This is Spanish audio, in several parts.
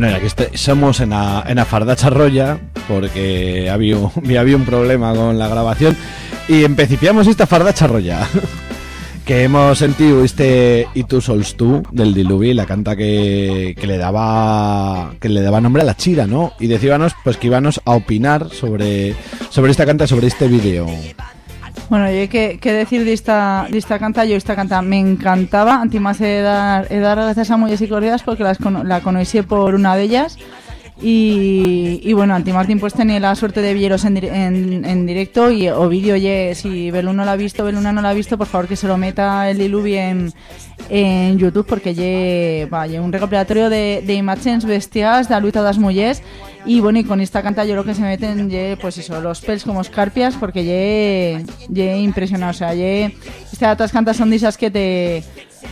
Bueno, este- somos en la, en la Fardacha Roya, porque había, había un problema con la grabación, y empecipiamos esta Fardacha Roya. que hemos sentido este Y tú sols tú del Diluvi, la canta que, que le daba que le daba nombre a la chira, ¿no? Y decíbanos pues que íbamos a opinar sobre, sobre esta canta, sobre este vídeo. Bueno, yo hay decir de esta, de esta canta, yo esta canta me encantaba, antimás he dar, dar gracias a Muelles y Corridas porque las la conocí por una de ellas. Y, y bueno, Anti Martín pues tenía la suerte de vieros en, en, en directo y o vídeo, ye, si Belú no la ha visto, Beluna no la ha visto, por favor que se lo meta el Diluvi en, en YouTube porque lle un recopilatorio de, de imágenes bestias de la lucha de las mujeres y bueno, y con esta canta yo lo que se meten, ye, pues eso, los pels como escarpias porque ye, ye impresionado, o sea, ye, estas cantas son de esas que te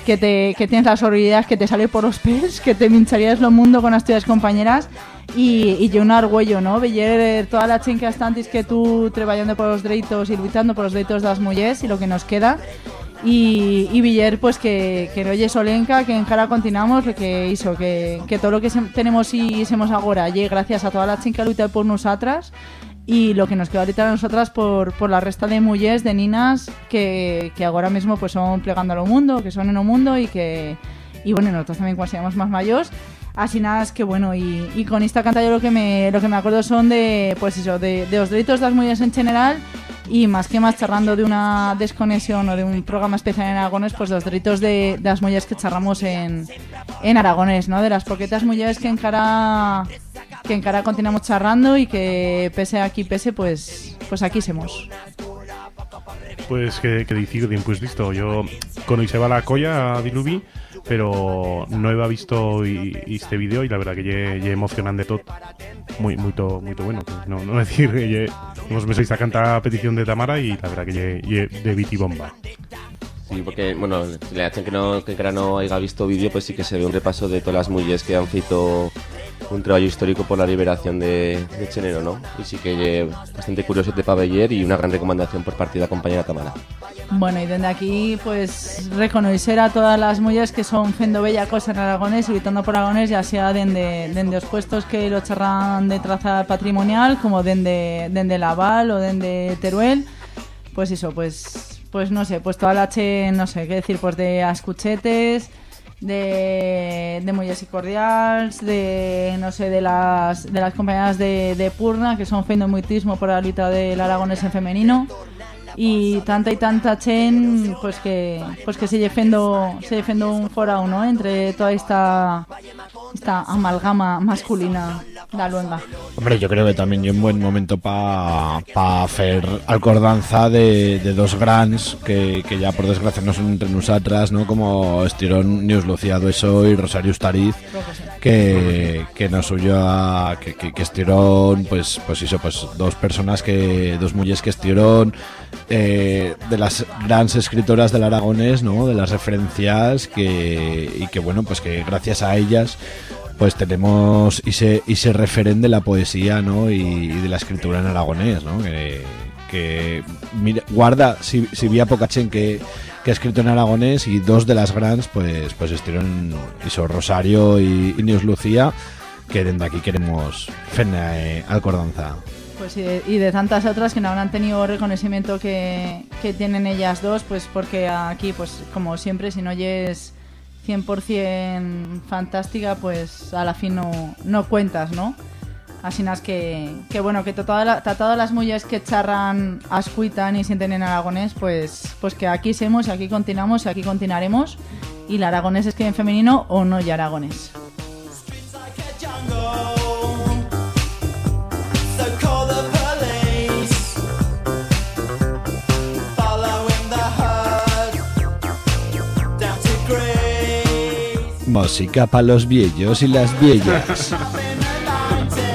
que te que tienes las horribilidades que te sale por los pels, que te mincharías lo mundo con las tuyas compañeras y, y yo un argüello, ¿no? Veller toda la chen que hasta antes que tú trabajando por los derechos y luchando por los derechos de las mujeres y lo que nos queda y, y pues que, que no oye Solenca que en cara continuamos que hizo que, todo lo que se- tenemos y hacemos ahora llegue gracias a toda la que lucha por nosotras y lo que nos queda ahorita a nosotras por, por la resta de mujeres, de ninas que, que ahora mismo pues son plegando al mundo, que son en un mundo y que y bueno, nosotros también cuando seamos más mayores Así nada, es que bueno, y, y con esta canta yo lo que me lo que me acuerdo son de pues eso, de, de los derechos de las mujeres en general y más que más charlando de una desconexión o de un programa especial en Aragones, pues los derechos de, de las mujeres que charramos en, en Aragones, ¿no? De las poquetas mujeres que en cara que en cara continuamos charrando y que pese aquí pese, pues pues aquí somos. Pues que, que dicir, pues listo, yo conoceba la colla a Diluvi, pero no había visto este vídeo y la verdad que lle, emocionante todo. Muy, muy, muy bueno. No, no decir, que esta canta a petición de Tamara y la verdad que lle, de Viti Bomba. Sí, porque, bueno, le hacen que no, que no haya visto vídeo, pues sí que se ve un repaso de todas las mujeres que han feito un trabajo histórico por la liberación de, Chenero, ¿no? Y sí que lle bastante curioso de Pabeller y una gran recomendación por parte de la compañera Tamara. Bueno, y desde aquí, pues, reconocer a todas las mujeres que son fendo bella cosa en Aragones y gritando por Aragones, ya sea dende, dende los puestos que lo charran de traza patrimonial, como dende, dende Laval o dende Teruel. Pues eso, pues, pues no sé, pues toda la che, no sé qué decir, pues de Ascuchetes, de, de y Cordials, de, no sé, de las, de las compañeras de, de Purna, que son fendo muitismo por la lucha del Aragones en femenino y tanta y tanta chen pues que pues que se defendo se defendo un forao ¿no? entre toda esta esta amalgama masculina da luenga Hombre, yo creo que también hay un buen momento para pa hacer alcordanza de, de dos grans que, que ya por desgracia no son entre nosotras, ¿no? Como Estirón News Luciado eso y Rosario Ustariz, que, que nos huyó a, que, que, que Estirón, pues, pues hizo pues dos personas que, dos mujeres que Estirón, eh, de las grandes escritoras del aragonés, ¿no? De las referencias que, y que bueno, pues que gracias a ellas pues tenemos ese, ese referen de la poesía ¿no? y, y de la escritura en aragonés, ¿no? que, mira, guarda, si, si vi a Pocachen que, que ha escrito en aragonés y dos de las grandes pues, pues estuvieron hizo Rosario y, y Lucía, que desde aquí queremos fena eh, alcordanza. Pues y de, y de tantas otras que no habrán tenido reconocimiento que, que tienen ellas dos, pues porque aquí, pues como siempre, si no oyes 100% fantástica, pues a la fin no, no cuentas, ¿no? Así es que, que bueno, que to- toda la- todas las mujeres que charran, ascuitan y sienten en aragonés, pues, pues que aquí semos, aquí continuamos y aquí continuaremos. Y la aragonés es que en femenino o no y aragonés. Música para los viejos y las viejas. Up in the 90s.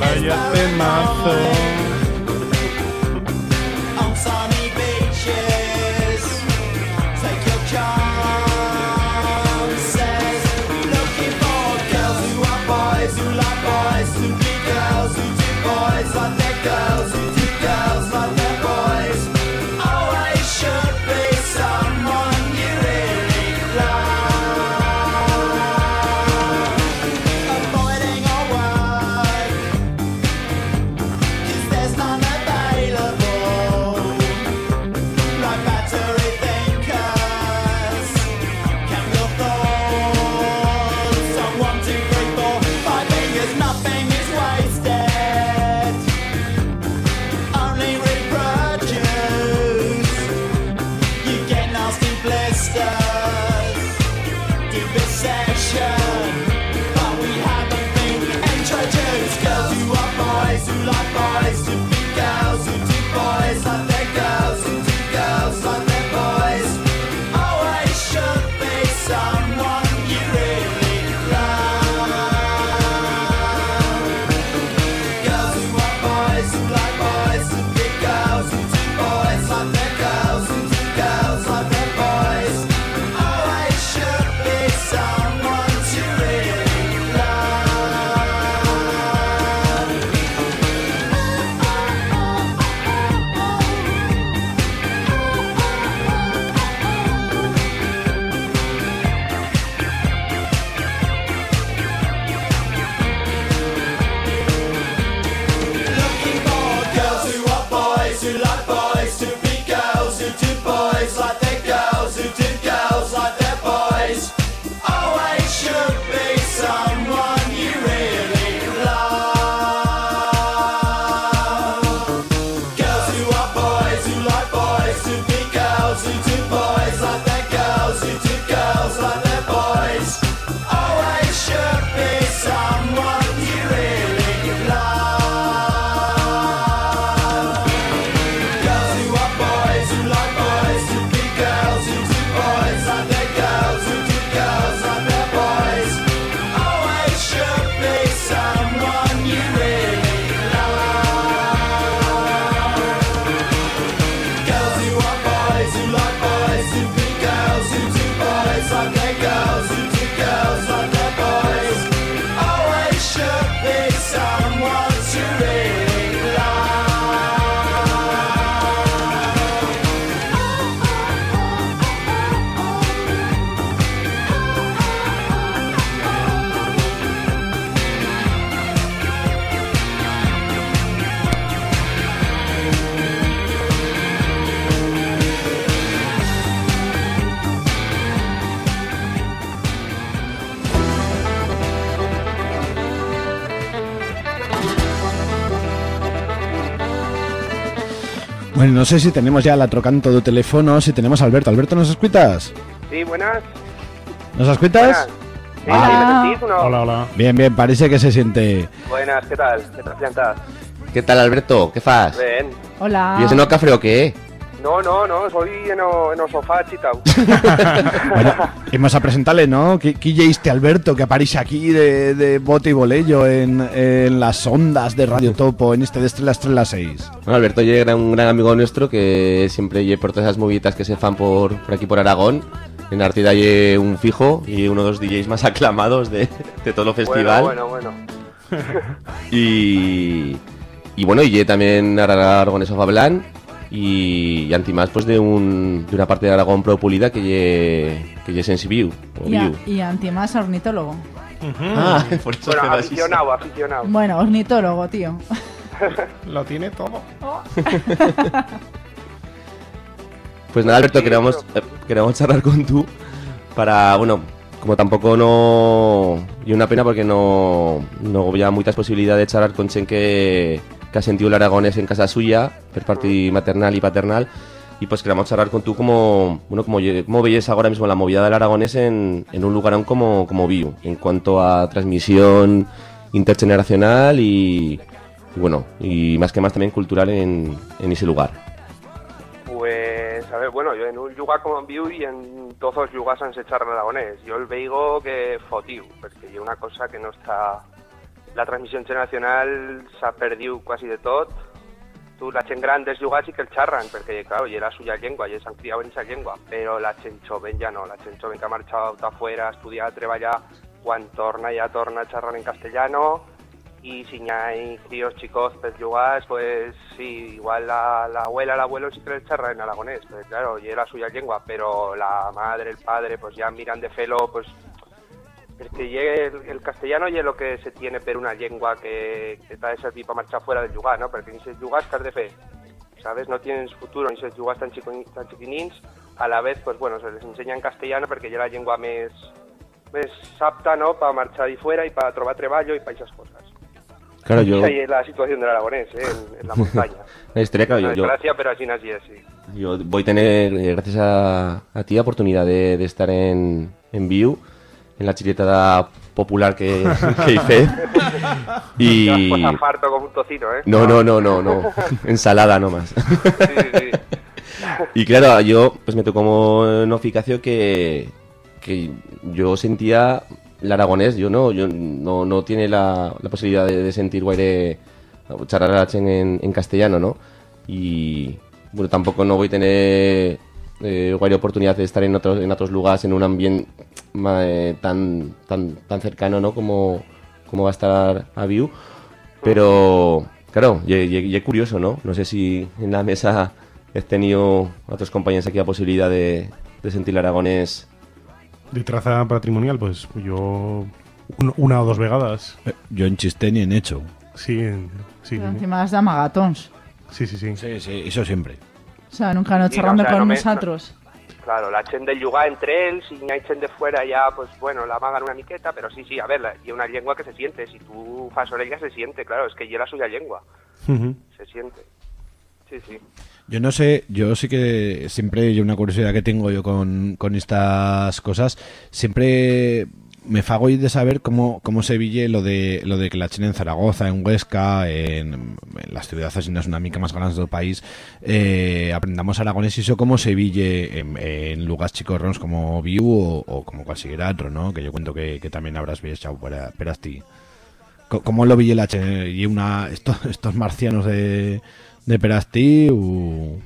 Vaya temazo. Bueno, no sé si tenemos ya la trocanto de teléfono, si tenemos a Alberto. Alberto, ¿nos escuchas? Sí, buenas. ¿Nos escuchas? Buenas. Sí, Hola. sí, ¿me sentís o no? Hola, hola. Bien, bien, parece que se siente. Buenas, ¿qué tal? ¿Qué tal plantas? ¿Qué tal, Alberto? ¿Qué fas? Ben. Hola. ¿Y ese no café o qué? No, no, no, soy en o, en o sofá chitao. Bueno, vamos a presentarle, ¿no? ¿Qui qui lle este Alberto que aparece aquí de, de bote y bolello en, en las ondas de Radio Topo en este de Estrella Estrella 6? Bueno, Alberto ya era un gran amigo nuestro que siempre lle por todas esas moviditas que se fan por, por aquí por Aragón. En Artida lle un fijo y uno de los DJs más aclamados de, de todo el festival. Bueno, bueno, bueno. Y, y bueno, y también Ara- Aragones of Ablan y, y antimás pues de, un, de una parte de Aragón pro pulida que lle, que lle sensibiu. o Y, a- viu. y antimás ornitólogo. Ah, por eso Bueno, aficionado, aficionado. Bueno, ornitólogo, tío. Lo tiene todo. Pues nada, Alberto, pero- eh, queríamos charlar con tú para, bueno, como tampoco no... Y una pena porque no, no había muchas posibilidades de charlar con Chen que, que ha sentido el aragonés en casa suya, por parte maternal y paternal. Y pues queríamos charlar con tú como, bueno, como, cómo veis ahora mismo la movida del aragonés en, en un lugar como, como Viu, en cuanto a transmisión intergeneracional y, y bueno, y más que más también cultural en, en ese lugar. Pues, a ver, bueno, yo en un lugar como Viu y en todos los lugares han se charran aragonés. Yo el veigo que fotiu, porque hay una cosa que no está... La transmisión internacional se ha perdido casi de todo. Tú la chen grandes lugares sí que el charran, porque claro, y era suya lengua, y se han criado en esa lengua, pero la chen joven ya no, la chen joven que ha marchado afuera a estudiar, a trabajar, cuando torna ya torna a en castellano, y si hay críos chicos pues lugares, pues sí, igual la, la abuela, el abuelo sí que les charra en aragonés, pues claro, y era suya lengua, pero la madre, el padre, pues ya miran de felo, pues es que llegue el, el castellano y es lo que se tiene per una lengua que, que está de servir para marchar fuera del lugar, ¿no? Porque ni se lugares que has de fe, ¿sabes? No tienen futuro, ni se lugares tan, chico, tan chiquinins, a la vez, pues bueno, se les enseña en castellano porque ya la lengua me es, me es apta, ¿no? Para marchar y fuera y para trobar treballo y para esas cosas. Claro, yo... Esa es la situación del aragonés, ¿eh? en, en la montaña. La historia, claro, Una yo, desgracia, pero así así es, sí. yo voy a tener, eh, gracias a, a ti, oportunidad de, de estar en, en Viu, en la chiletada popular que, que hice. Y... Ya pues farto como un tocino, ¿eh? No, no, no, no, no. Ensalada nomás. Sí, sí. Y claro, yo pues me tocó como notificación que, que yo sentía el aragonés, yo no, yo no, no tiene la, la posibilidad de, de sentir guaire charlar en, en castellano, ¿no? Y bueno, tampoco no voy a tener eh, guaire oportunidad de estar en otros, en otros lugares en un ambiente eh, tan, tan, tan cercano, ¿no? Como, como va a estar a Viu. Pero, claro, y, es curioso, ¿no? No sé si en la mesa he tenido a otros compañeros aquí la posibilidad de, de sentir el aragonés. De traza patrimonial, pues yo un- una o dos vegadas. Eh, Yo en chiste ni en hecho. Sí, en- sí, Pero encima las da magatons. sí, sí, sí. Sí, sí, eso siempre. O sea, nunca nos Sí, charrando no, o sea, con no me- nosotros. Claro, la chen del entre él, si hay chen de fuera ya, pues bueno, la magan una miqueta, pero sí, sí, a ver, la- y una lengua que se siente, si tú fas orella se siente, claro, es que ya la suya lengua, Ujú. se siente. Sí, sí. Yo no sé, yo sí que siempre hay una curiosidad que tengo yo con, con estas cosas. Siempre me fago de saber cómo, cómo se ville lo de lo de que la China en Zaragoza, en Huesca, en, en las ciudades así, una mica más grandes del país, eh, aprendamos aragonés y eso cómo se ville en, en lugares chicorrons como Viu o, como cualquiera otro, ¿no? Que yo cuento que, también habrás visto para, para ¿Cómo lo ville la China? ¿Y una, estos, estos marcianos de, de Perastí? o-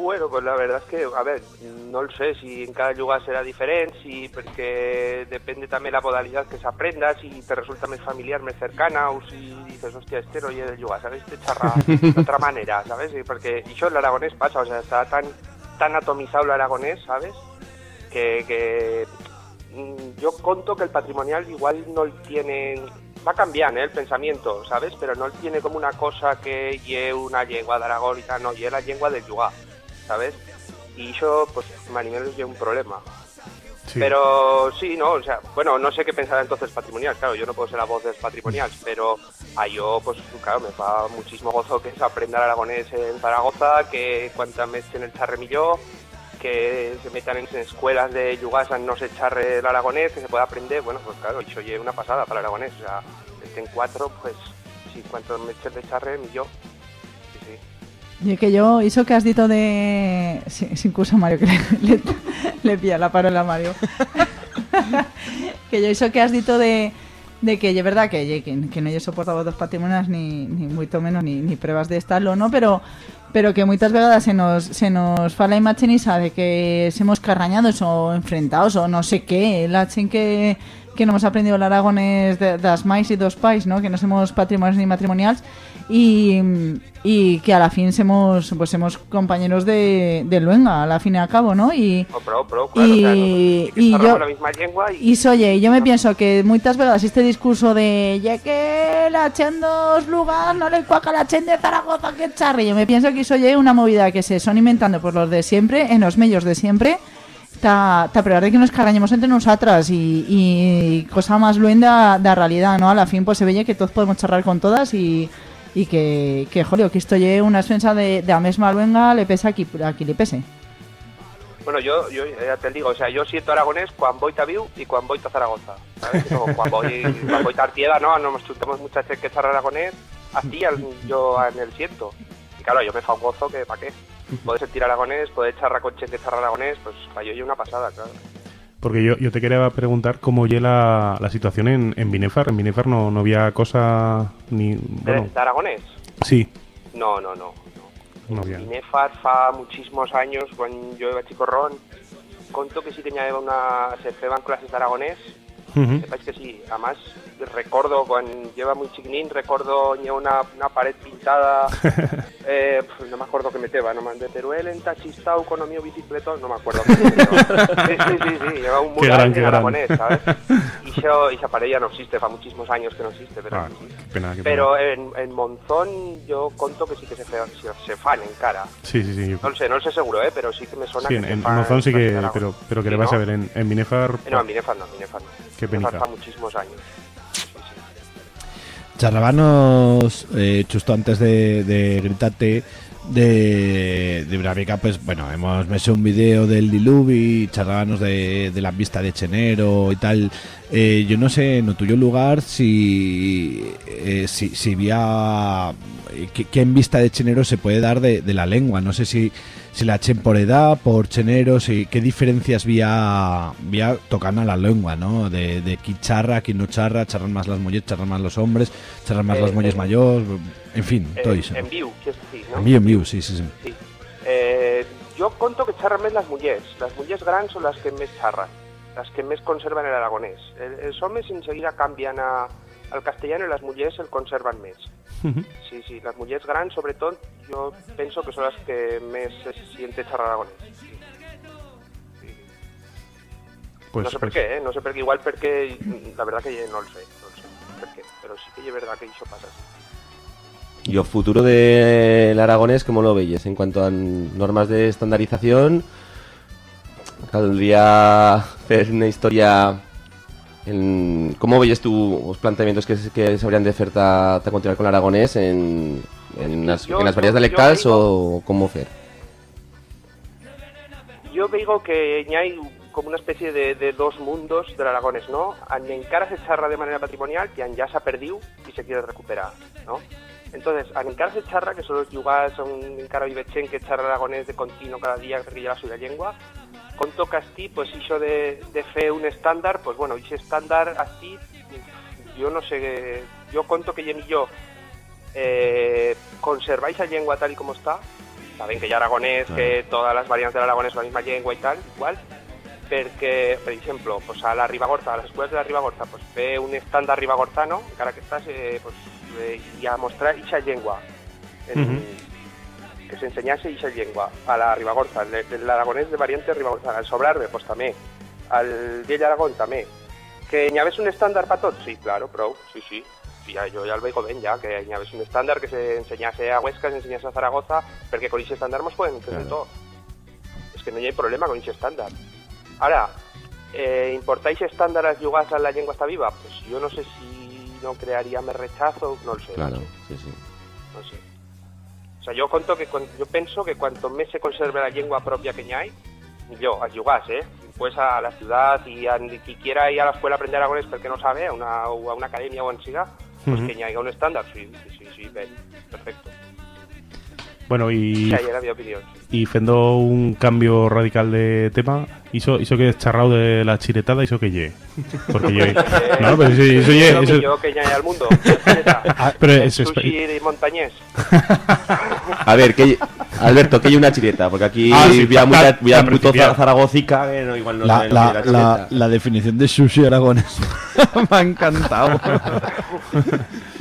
Bueno, pues la verdad es que, a ver, no lo sé si en cada lugar será diferente, si porque depende también la modalidad que se aprenda, si te resulta más familiar, más cercana, o si dices, hostia, este no es del lugar, ¿sabes? Te charra de otra manera, ¿sabes? Porque, yo el aragonés pasa, o sea, está tan, tan atomizado el aragonés, ¿sabes? Que, que mm, yo conto que el patrimonial igual no tiene va cambiando ¿eh? el pensamiento, ¿sabes? Pero no tiene como una cosa que lleve una lengua de Aragón y tal, no, lleve la lengua del lugar, ¿sabes? Y eso, pues, Marimelo es un problema. Sí. Pero sí, no, o sea, bueno, no sé qué pensará entonces patrimonial, claro, yo no puedo ser la voz del patrimonial, pero a yo, pues claro, me da muchísimo gozo que se aprenda el aragonés en Zaragoza, que cuantas veces en el charremillo, que se metan en escuelas de Yugasan no se charre el aragonés, que se pueda aprender, bueno, pues claro, eso oye una pasada para el aragonés, o sea, estén cuatro, pues sí, cuantos meses de charre, millón, sí, sí. Y que yo, eso que has dicho de... Sí, sin curso Mario, que le, le, le pilla la parola a Mario. que yo, eso que has dicho de, de que es verdad que, que, que no he soportado dos patrimonios ni, ni mucho menos ni, ni pruebas de estarlo, ¿no? Pero pero que muchas veces se nos, se nos fa la imagen esa de que hemos carrañados o enfrentados o no sé qué, la chen que, que no hemos aprendido el aragonés de, das mais y dos pais, ¿no? Que no somos patrimonios ni matrimoniales y, y que a la fin somos pues somos compañeros de, de Luenga, a la fin y al cabo, ¿no? Y, O pro, pro, claro, y, claro. Y yo la misma lengua y... y oye, yo me pienso que muchas veces este discurso de ya que la chen dos lugar no le cuaca la chen de Zaragoza que charre, yo me pienso que soy una movida que se son inventando por los de siempre, en los medios de siempre, ta, ta probar de que nos carañemos entre nosotras y, y cosa más luenda de la realidad, ¿no? A la fin pues se ve que todos podemos charlar con todas y y que, que joder, que esto lleve una defensa de, de la misma luenga le pesa aquí, aquí le pese. Bueno, yo, yo ya te digo, o sea, yo siento aragonés cuando voy a Viu y cuando voy a Zaragoza. ¿sabes? Como cuando voy, cuando voy a Artieda, no, no nos juntamos muchas que charlar aragonés, así yo en el siento. Y claro, yo me fa un gozo que para qué. Poder sentir aragonés, poder charrar con chen que charra aragonés, pues para yo una pasada, claro. Porque yo, yo te quería preguntar cómo oye la, la situación en, en Binefar. En Binefar no, no había cosa ni... ¿De, Bueno, de aragonés? sí, No, no, no. no había. Binefar fa muchísimos años, cuando yo era chicorrón, conto que sí lleva una... se feban clases de aragonés. Sepáis que sí, además recuerdo cuando lleva muy chiquinín, recuerdo lleva una, una pared pintada, eh, no me acuerdo que meteba, no de Teruel en Tachistau con mío bicicletón, no me acuerdo. meteba. sí, sí, sí, sí, lleva un mural en aragonés, ¿sabes? Y esa, esa pared ya no existe, fa muchísimos años que no existe, pero Ah, qué pena, qué pena. Pero en, en Monzón yo conto que sí que se, fe, se, se fan en cara. Sí, sí, sí. No lo sé, no lo sé seguro, ¿eh? pero sí que me suena Sí, que en, se en fan Monzón sí que... Pero, pero que le vas ¿no? a ver, en, en Binefar... Eh, No, en Binefar no, en Binefar no. Qué fa muchísimos años. Charrábamos eh, justo antes de, gritarte de, de Bravica, pues bueno, hemos hecho un vídeo del diluvi, charrábamos de, de la vista de Chenero y tal. Eh, yo no sé en tu tuyo lugar si, eh, si, si había eh, qué en vista de Chenero se puede dar de, de la lengua. No sé si, si la chen por edad, por Chenero, si, qué diferencias vía, vía tocando a la lengua, ¿no? De, de qui charra, qui no charra, charran más las mujeres, charran más los hombres, charran más Eh, las mujeres eh, mayores, en fin, todo En, eso. en Viu, ¿no? En vivo, en vivo, sí, sí, sí. Sí. Eh, yo conto que charran més las mullers. Las mullers grans son las que més charran, las que més conservan el aragonés. El, els homes enseguida canvian a, al castellano y las mujeres el conservan més. Sí, sí, las mujeres grandes, sobre todo, yo pienso que son las que més se siente charrar aragonés. Sí. Sí. Pues, no sé por pues, qué, ¿eh? No sé por qué, igual porque la verdad que no lo sé, no lo sé por qué, pero sí que es verdad que eso pasa así. ¿Y el futuro del aragonés cómo lo veis? En cuanto a normas de estandarización, ¿caldría hacer una historia... En, ¿Cómo veis tú los planteamientos que, que se habrían de hacer para continuar con el aragonés en, en, las, Yo- en las variedades yo- dialectales o cómo hacer? Yo digo que ya hay como una especie de, de dos mundos del Aragones, ¿no? En encara se charra de manera patrimonial en ya se ha perdido y se quiere recuperar, ¿no? Entonces, en encara se charra, que son los yugas, un encara vivechen que charra aragonés de continuo cada día que lleva su lengua, con toca así, pues hizo de, de fe un estándar, pues bueno, ese estándar así, yo no sé, yo conto que Jen y yo eh, conserváis la lengua tal y como está, saben que ya aragonés, que todas las variantes del aragonés son la misma lengua y tal, igual, perquè, per exemple, pues a la Ribagorza, a les escoles de la Ribagorza, pues, fer un estàndard ribagorzano, encara que estàs, eh, pues, eh, i a mostrar eixa llengua, en, Mhm. Que s'ensenyase eixa llengua a la Ribagorza, el- l'aragonès de variante ribagorzana, el Sobrarbe, pues també, al Vell Aragón també. Que n'hi hagués un estàndard per tots? Sí, claro, prou, sí, sí. Sí, ja, jo ja el veigo ben, ja, que n'hi hagués un estàndard que s'ensenyase a Huesca, s'ensenyase a Zaragoza, perquè con aquest estàndard mos podem entendre Claro. tot. És que no hi ha problema con aquest estàndard. Ara, eh, ¿importáis estándares yugas a la lengua está viva? Pues yo no sé si no crearía más rechazo, no lo sé. Claro, sí, sí. no sé. Sea, yo conto que cuan- yo pienso que cuanto más se conserve la lengua propia que hay, yo, a yugas, ¿eh? Pues a la ciudad y a ni que quiera ir a la escuela a aprender aragonés porque no sabe, a una, o a una academia o en siga, pues Ujú. que haya un estándar, sí, sí, sí, sí, perfecto. Bueno, y, Sí, era mi opinión. y fendo un cambio radical de tema, hizo, hizo que charrao de la chiretada, hizo que ye. Porque ye. No, pero eso, eso ye, Lo eso- millor que al mundo. Ah, pero El es- es- sushi de montañés. A ver, ¿qué, Alberto, que hay una chireta, porque aquí Ah, sí, voy a, la- mucha- voy a la puto Zaragocica, que no, igual no La, la- que la- chireta. la definición de sushi aragonés me ha encantado.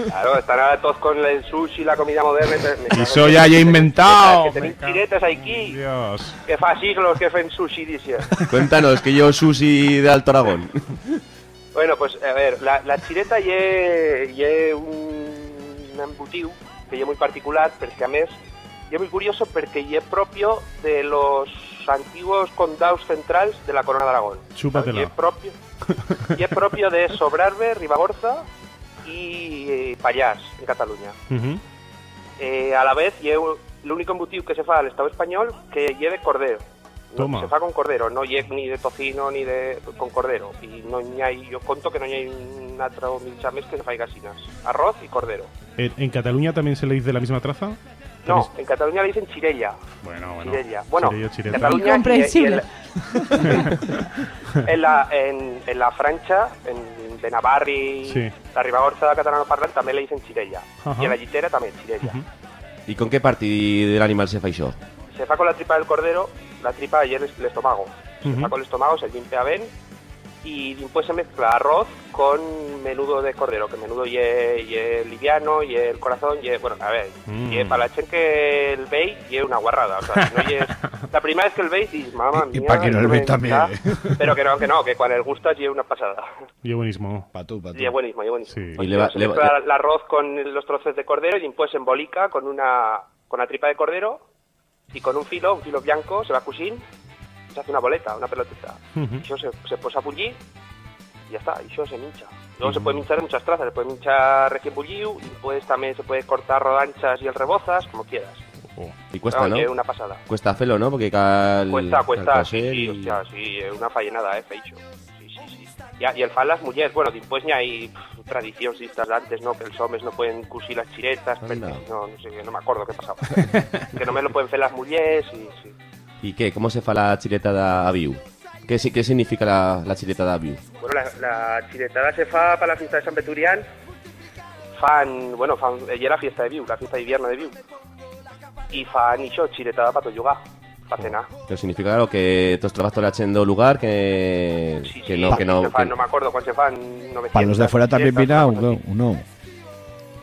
Claro, están todos con el sushi, la comida moderna. entonces me Y eso ya he inventado. Que tenéis chiretas aquí. Dios. Que fa siglos que fen sushi, dice. Cuéntanos, que yo sushi de Alto Aragón. Bueno, pues a ver, la, la chireta ye, ye un embutiu que ye muy particular, porque a més ye muy curioso porque ye propio de los antiguos condados centrales de la Corona de Aragón. Chúpatela. Ye propio, ye propio de Sobrarbe, Ribagorza y eh, Pallars, en Cataluña. Ujú. Eh, a la vez, ye u- el único embutido que se fa al Estado español que lleve cordero. No, se fa con cordero, no ni de tocino ni de con cordero. Y no hai, yo conto que no hay un milcha més que se faiga asinas. Arroz y cordero. ¿En, en Cataluña también se le dice la misma traza? No, en Cataluña le dicen chirella. Bueno, bueno. Chirella. Bueno, Chirella. Cataluña Incomprensible. en, en la, en, en la Francha, en de Navarri, Sí. la Ribagorza catalano parlant també le dicen chirella. Ajá. Y en la llitera també, chirella. ¿Y con qué parte del animal se fa això? Se fa con la tripa del cordero, la tripa y el, el estómago. Se Ujú. fa con el estómago, se limpia bien y después se mezcla arroz con menudo de cordero, que menudo y el liviano, y el corazón, y bueno, a ver, Mm. y para la gente que el veis, y una guarrada, o sea, si no y es, la primera vez que el veis, dices, mamá Y mía, pa' que no el veis también, gusta", pero que no, que no, que cuando el gusta y es una pasada. Yo buenísimo. Pa' tú, pa' tú. Y es buenísimo, y es buenísimo. Sí. Pues Y le va- se le va- mezcla el arroz con los trozos de cordero y después se embolica con una con la tripa de cordero y con un filo, un filo blanco, se va a cocir, se hace una boleta, una pelotita. Y eso se, se posa a bullir y ya está, y eso se mincha. Luego se puede minchar en muchas trazas, se puede minchar recién bullido y después también se puede cortar rodanchas y el rebozas, como quieras. Oh. Y cuesta, ¿no? una pasada. Cuesta felo, ¿no? Porque cal... Cuesta, cal cuesta, sí, sí, y- hostia, sí, es una fallenada, eh, feixo. A- y el fan las mujeres, bueno, después ya hay pf, tradiciones estas de antes, ¿no? Que los hombres no las chiretas, Anda. porque no, no sé, no me acuerdo qué pasaba. que no me lo pueden hacer las mujeres y sí. ¿Y qué? ¿Cómo se fa la chireta de aviu? ¿Qué, si- qué significa la, la chireta de aviu? Bueno, la, la chiretada se fa para la fiesta de San Peturián. Fan, bueno, fan, ella era fiesta de Viu, la fiesta de invierno de Viu. Y fan y yo chiretada para toyugar, para cenar. Que significa claro, que todos trabajos haciendo lugar que, Sí, que sí, no, que no, se fan, que- no me acuerdo cuál se fan, 900. Para los de fuera también chiretas, vina, una cosa o no. así.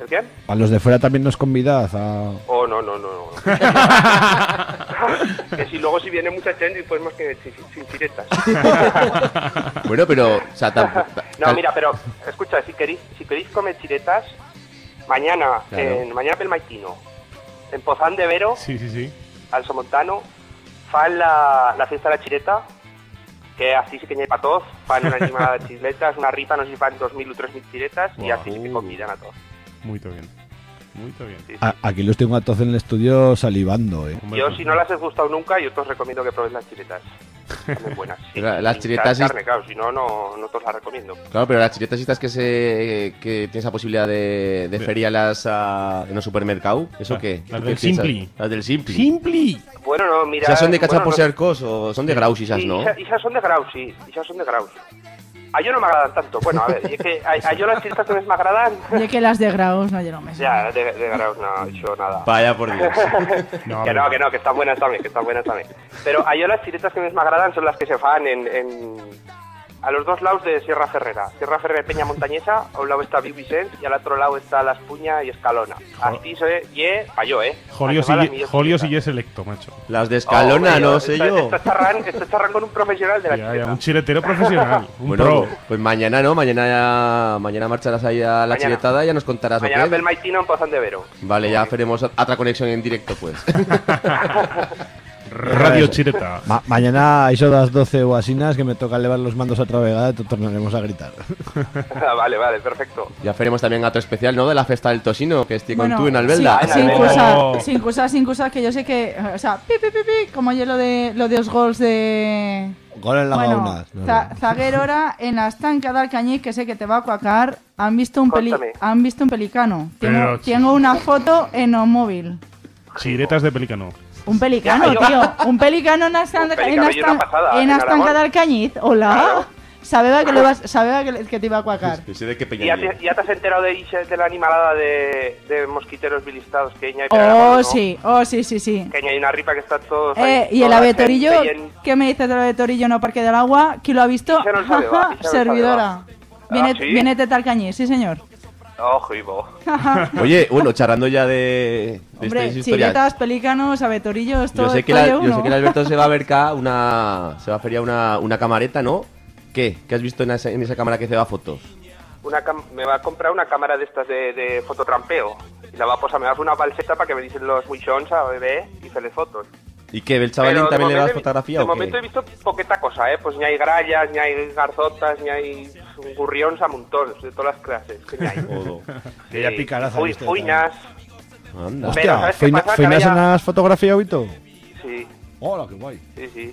¿El qué? Para los de fuera también nos convidas a... Oh, no, no, no. no. que si luego si viene mucha gente, pues más que sin, chiretas. Bueno, pero, o sea. No, mira, pero escucha, si queréis, si queréis comer chiretas, mañana, Claro. en, mañana pel Maitino, en Pozán de Vero, Sí, sí, sí. al Somontano, fan la, la fiesta de la chireta, que así sí que para todos, fan una animada de chiletas, una ripa, no sé si fan 2.000 o 3.000 chiretas, y Guau. así sí que convidan a todos. Muy bien. Muy bien. Sí, sí. a- Aquí los tengo a todos en el estudio salivando, ¿eh? Yo pues- si no las he gustado nunca, yo os recomiendo que probéis las chiretas. Buenas. Sí, La- las es- carne, claro, si no, no, no te os las recomiendo. Claro, pero las chiretas estas que se que tienes la posibilidad de, de ferialas a, en un supermercado, ¿eso La- qué? las ¿Qué del piensas? Simpli. Las del Simpli. ¡Simpli! Bueno, no, mira... ¿Esas son de cachar bueno, por no- o son de graus esas, Sí, no? Esas, esas son de Graus, sí. Esas son de Graus. A yo no me agradan tanto. Bueno, a ver, y es que a, a yo las chiretas que me agradan... Yo que las de Graus no lleno mes. Ya, de, de Graus no, yo nada. Vaya por Dios. No, que no, que no, que están buenas también, que están buenas también. Pero a yo las chiretas que más me agradan son las que se fan en, en- a los dos lados de Sierra Ferrera. Sierra Ferrera y Peña Montañesa, a un lado está Vicent y al otro lado está Las Puñas y Escalona. Así se ye, pa' yo, ¿eh? Jolios y, Ye- Jolios y chiretas. Yes Electo, macho. Las de Oh, Escalona, hombre, no sé esto- yo. Esto es charrán, esto es charrán con un profesional de la Ya, un chiretero profesional. Un Bueno, pro. pues mañana no, mañana mañana marcharás ahí a la Mañana. chiretada y ya nos contarás lo Mañana que pel es. Maitino en Pozán de Vero. Vale, ya haremos otra conexión en directo, pues. Radio Chireta. Ma- mañana, eso das 12 o asinas, que me toca elevar los mandos a otra vegada, te tornaremos a gritar. vale, vale, perfecto. ya haremos también otro especial, ¿no? De la festa del Tosino, que estoy con tú en Albelda. sí, sin, Oh. cosas, sin cosas, sin cosas, que yo sé que, o sea, pi, pi, pi, pi, como yo lo de, lo de los gols de... Gol en la Bueno, za-. Zaguerora en la estanca de Alcañiz, que sé que te va a cuacar, han visto un, peli han visto un pelicano. Tengo, tengo una foto en un móvil. Chiretas de pelícano. Un pelicano, Ya, tío. Un pelicano en la estanca, Un pelicano en la y una estan- pasada, en en la estanca Aragón. de Alcañiz. Hola. Claro. Sabeba que, lo sabeba que, que te iba a cuacar. No sé de qué ¿Y ya, te, ya te has enterado de, de la animalada de, de mosquiteros bilistados que hay Oh, sí, oh, sí, sí, sí. Que hay una ripa que está todo... Eh, y el abetorillo, ¿qué me dices del abetorillo no parque del agua? ¿Quién lo ha visto? Ese no sabe, va, no lo sabe, Servidora. va. Viene, Ah, ¿sí? viene Teta Alcañiz, sí señor. Ojo. Oye, bueno, charlando ya de, de Hombre, estas historias. chiletas, pelícanos, abetorillos, todo Yo sé, que la- yo sé que el Alberto se va a ver acá una. Se va a feria una, una camareta, ¿no? ¿Qué? ¿Qué has visto en esa, en esa cámara que se va fotos? Una cam- me va a comprar una cámara de estas de, de fototrampeo. Y la va a posar, me va a hacer una balseta para que me dicen los muchons a bebé y hacerle fotos. ¿Y qué? ¿El chavalín también le das fotografía De o qué? momento he visto poqueta cosa, ¿eh? Pues ni hay grallas, ni hay garzotas, ni hay gurrions a montones, de todas las clases. Que ni hay. Jodo. Que ya Fui- viste, fuinas, Anda. Pero, Hostia, ¿sabes qué feina- pasa? Que feinas ahora en las fotografías, Vito. sí, Hola, qué guay. sí, sí.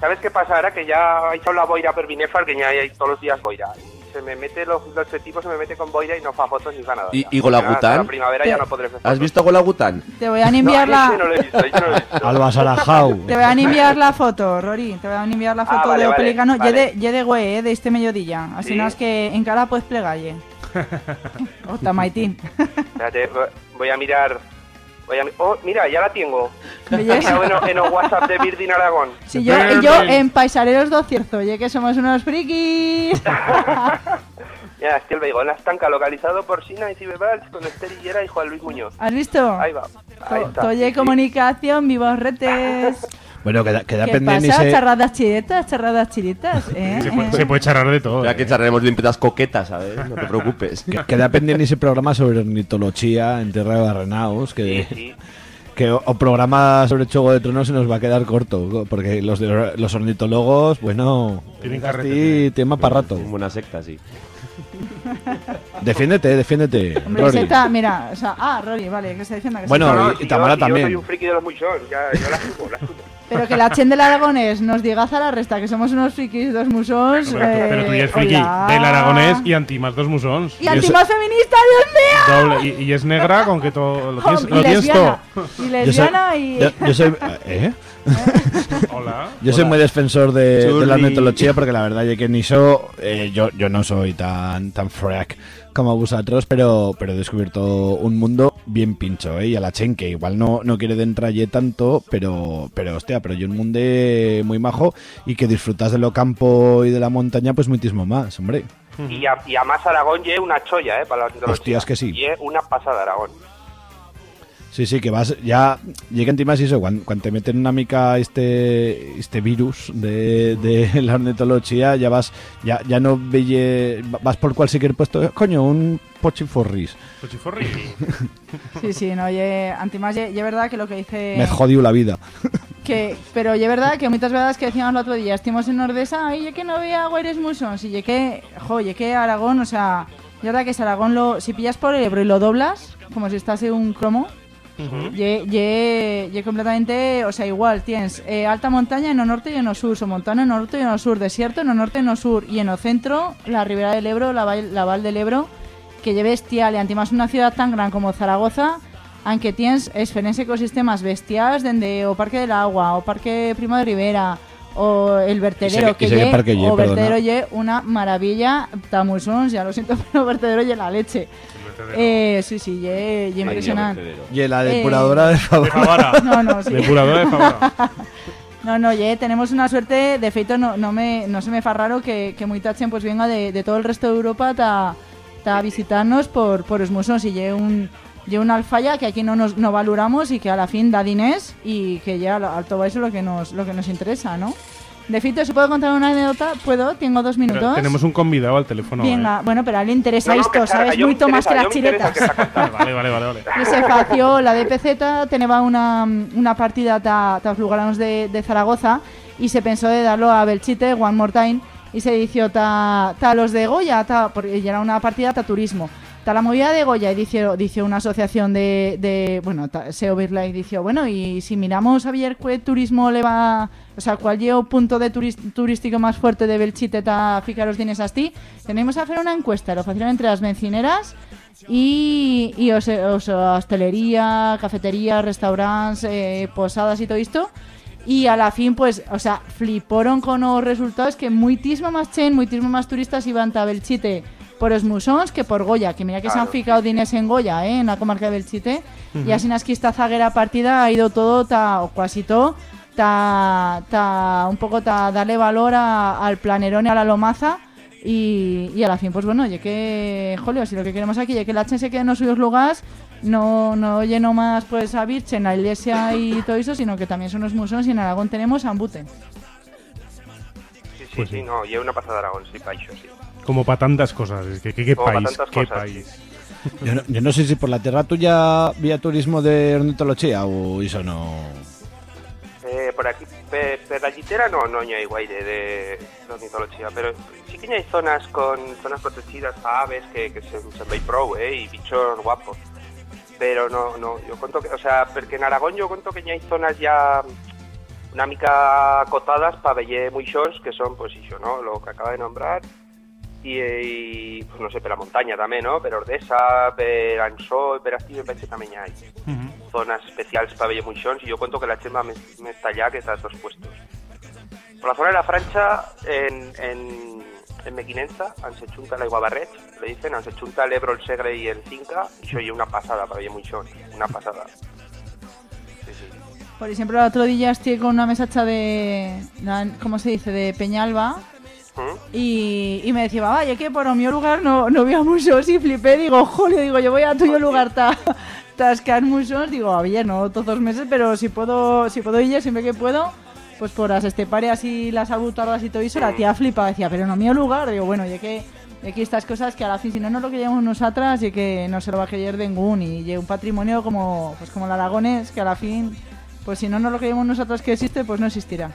¿Sabes qué pasa ahora? Que ya ha hecho la boira per Binefar, que ya hay todos los días boira. Se me mete, los, los tipos se me mete con boira y no fa fotos ni fa nada. ¿Y- y con la Porque nada, Gután? hasta La primavera ya no podré hacer ¿Has visto Golagután? Te voy a No, enviar la... no lo he visto, no lo he visto. Alba Sarajau. Te voy a enviar la foto, Rory. Te voy a enviar la foto Ah, vale, de vale, Pelicano. vale. Ye de, ye de güey, eh, de este mediodía. Así Sí. no es que en cara puedes plegalle. o tamaitín. Espérate, voy a mirar. Oh, mira, ya la tengo. En, en el WhatsApp de Virgin Aragón. Si yo, y yo en Paisareros do cierto, oye que somos unos frikis. Ya, es que el Beigón la estanca localizado por Sina y Cibebals con Esther Higuera y Juan Luis Muñoz. ¿Has visto? Ahí va. Ahí está. Toye comunicación, vivos retes. Bueno, queda, queda ¿Qué pendiente pasa? ese- Charradas chiretas, charradas chiritas. ¿eh? Se puede, se puede charrar de todo. Ya eh. que charlaremos de impetas coquetas, ¿sabes? No te preocupes. que- queda pendiente ese programa sobre ornitología en Tierra de Barrenaus, que, Sí, sí. que o, o programa sobre Chogo de Tronos se nos va a quedar corto, porque los de los ornitólogos, bueno, Tienen carrete. tema para rato. Una buena secta, sí. Defiéndete, defiéndete, Hombre, Rory. Seta, mira, o sea, ah, Rory, vale, que se defienda que Bueno, No, no, y- si y Tamara yo, si Yo también. soy un friki de los muchos, ya, yo la subo, la. Pero que la Chen del Aragonés nos diga a la resta que somos unos frikis dos musons. Pero, tú- pero tú ya eh, es friki hola. del aragonés y anti más dos musons. Y antimás feminista, Dios mío. Doble- y, y es negra con que todo lo tienes, y lo tienes lesbiana. todo. Y lesbiana y. yo, yo soy, ¿eh? Hola. Yo soy muy defensor de, de la ornitología porque la verdad es que ni so, eh, yo, yo no soy tan tan frack como vosotros, pero, pero he descubierto un mundo bien pincho, ¿eh? Y a la Chen, que igual no, no quiere de entralle tanto, pero, pero hostia, pero yo un mundo muy majo y que disfrutas de lo campo y de la montaña, pues muchísimo más, hombre. Y a, y a más Aragón ye una cholla, ¿eh? Para ornitología. Hostias que sí. Ye una pasada Aragón. Sí, sí, que vas, ya llega en más eso, cuando, cuando te meten una mica este este virus de, de la ornitología, ya vas, ya, ya no veye, vas por cualquier puesto, eh, coño, un pochiforris. Pochiforri. Sí, sí, no, ye, antimás, ye verdad que lo que dice. Me jodió la vida. Que, pero ye verdad que muchas veces que decíamos el otro día, estuvimos en Nordesa, y ye que no veía Guaires Musons, y ye que, jo, ye que Aragón, o sea, ye verdad que es Aragón, lo, si pillas por el Ebro y lo doblas, como si estase un cromo, ye, ye completamente, o sea, igual, tienes eh, alta montaña en el norte y en el sur, o en el norte y en el sur, desierto en el norte y en el sur, y en el centro, la ribera del Ebro, la, val- la Val del Ebro, que lle bestial, y antimás una ciudad tan gran como Zaragoza, aunque tienes diferentes ecosistemas bestiales desde o Parque del Agua, o Parque Primo de Rivera, o el vertedero, Y que y parque lle, o perdona. vertedero lle una maravilla, tamusons, ya lo siento, pero vertedero lle la leche. Eh, sí, sí, lle, lle impresionante. Y la Eh, depuradora de De. Favara. No, no, sí. Depuradora de Favara. No, no, ye, tenemos una suerte, de feito no, no, me, no se me fa raro que, que muy tachen pues venga de, de todo el resto de Europa ta, ta visitarnos por, por os musons y lle un, lle una alfaya que aquí no nos no valoramos y que a la fin da dinés y que ya al todo eso lo que nos lo que nos interesa, ¿no? De feito, si puedo contar una anécdota, puedo, tengo dos Pero minutos. tenemos un convidado al teléfono. Venga, bueno, pero a él le interesa No, no, esto, ¿sabes? Mucho más que las eh. Vale, vale, vale, vale. se fació la DPZ tenía una, una partida ta los lugares de, de Zaragoza y se pensó de darlo a Belchite, One More Time, y se dició ta los de Goya, ta, porque ya era una partida ta turismo. Ta la movida de Goya dice, una asociación de, de bueno, SEO Birla y dice, bueno, y si miramos a ver qué turismo le va, o sea, cuál lleva el punto de turis- turístico más fuerte de Belchite ta ficar los dines así, tenemos que hacer una encuesta, lo hicieron entre las bencineras y, y o sea, o sea, hostelería, cafetería, restaurantes, eh, posadas y todo esto. Y a la fin, pues, o sea, fliparon con los resultados que muitísimo más chen, muitísimo más turistas iban a Belchite por los musons que por Goya, que mira que se han ficado diners en Goya, ¿eh? en la comarca de Belchite, y así en esta zaguera partida ha ido todo, ta, o casi todo, ta, ta, un poco ta, darle valor a- al planerón y a la lomaza, y, y a la fin, pues bueno, ya que, jolio, si lo que queremos aquí, ya que la chen se quede en los suyos lugares, no, no lleno más pues a Virche en la iglesia y todo eso, sino que también son los museos y en Aragón tenemos Ambute. Sí, sí, Pues sí, sí. no, y una pasada Aragón, sí, paixo, sí. Como para tantas cosas. Es que, que- qué Como país, tantas qué cosas, país. Yo no, yo no sé si por la tierra tuya vía turismo de ornitología o eso no. Eh, por aquí, per, per la llitera no, no hi ha guaire de d'ornitologia, però sí que hi ha zonas con zonas protegidas a aves que, que se, veis prou, eh, y bichos guapos. Pero no, no, yo cuento que, o sea, porque en Aragón yo cuento que hi ha zonas ya una mica acotadas para veure muixons, que son, pues, eso, ¿no? Lo que acaba de nombrar, y, y, pues, no sé, per la muntanya també, no? Per Ordesa, per Ansó, per Asti, me penso que també hi ha zonas especiales para veure muixons, y yo cuento que la chema me, me está allá que está a dos puestos. Por la zona de la Francha, en, en, en Mequinenza, en se junta l'aigua le dicen, en se junta l'Ebro, el Segre y el Cinca, y soy una pasada para veure una pasada. Sí, sí. Por ejemplo, el otro día estuve con una mesacha de, ¿cómo se dice?, de Peñalba. Y, y me decía, vaya, que por mi lugar no, no había muchos, y flipé, digo, jolio, digo, yo voy a tuyo lugar ta, tascar muchos, digo, a ver, no todos los meses, pero si puedo, si puedo ir siempre que puedo, pues por las esteparias y las abutardas y todo eso, la tía flipa, decía, pero no mío lugar, digo, bueno, ya que aquí estas cosas que a la fin, si no nos lo queríamos nosotras, y que no se lo va a querer ningún, y y un patrimonio como, pues como el Aragones, que a la fin, pues si no nos lo queríamos nosotros que existe, pues no existirá.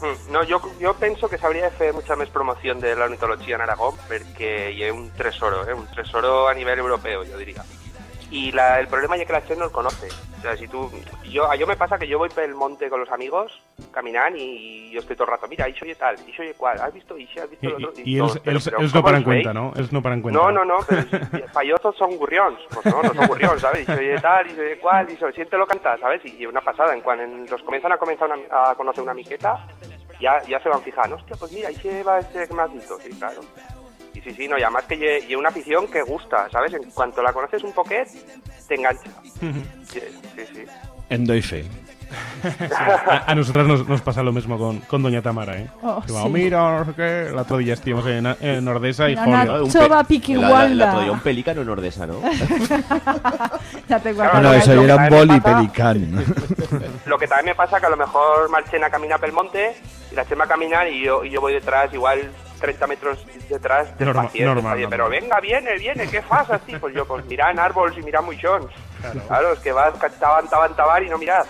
Mm, No, jo, jo penso que s'hauria de fer mucha més promoció de la ornitologia en Aragó perquè hi un tesoro, eh? un tesoro a nivel europeo, yo diría. Y la, el problema es que la gente no lo conoce. O sea, si tú, yo, a yo me pasa que yo voy por el monte con los amigos, caminando y yo estoy todo el rato, mira, y soy tal, y soy cual, ¿has visto? Y has visto Y, el otro. y, y ells no cuenta, ¿no? Ells no paran cuenta. No, no, no, pero son gurrions. Pues no, no son gurrions, ¿sabes? Y soy tal, y soy cual, y soy, siéntelo cantar, ¿sabes? Y una pasada, en cuando en- los comienzan a comenzar una- a conocer una miqueta, ya, ya se van fijando, hostia, pues mira, ahí se va este que me has sí, claro. Y sí, sí, no, y además que lle- lle una afición que gusta, ¿sabes? En cuanto la conoces un poquet, te engancha. Sí, sí, sí. En doy fe. A, a nosotras nos, nos pasa lo mismo con, con Doña Tamara, ¿eh? Oh, Que va, sí. mira, no sé qué. El otro día estuvimos en, en Ordesa y Un pe- piquihualda. la- la- la un pelícano en Ordesa, ¿no? Ya te Claro. No, lo eso que- era un boli. Lo que también me pasa que a lo mejor Marchena camina pel monte y la Chema camina y yo, y yo voy detrás, igual 30 metros detrás, despacio, normal, despacio, pero normal. venga, viene, viene, ¿qué pasa así? Pues yo, pues mirad en árboles y mirad muy chons. Claro. es que vas taban, taban, taban y no mirad.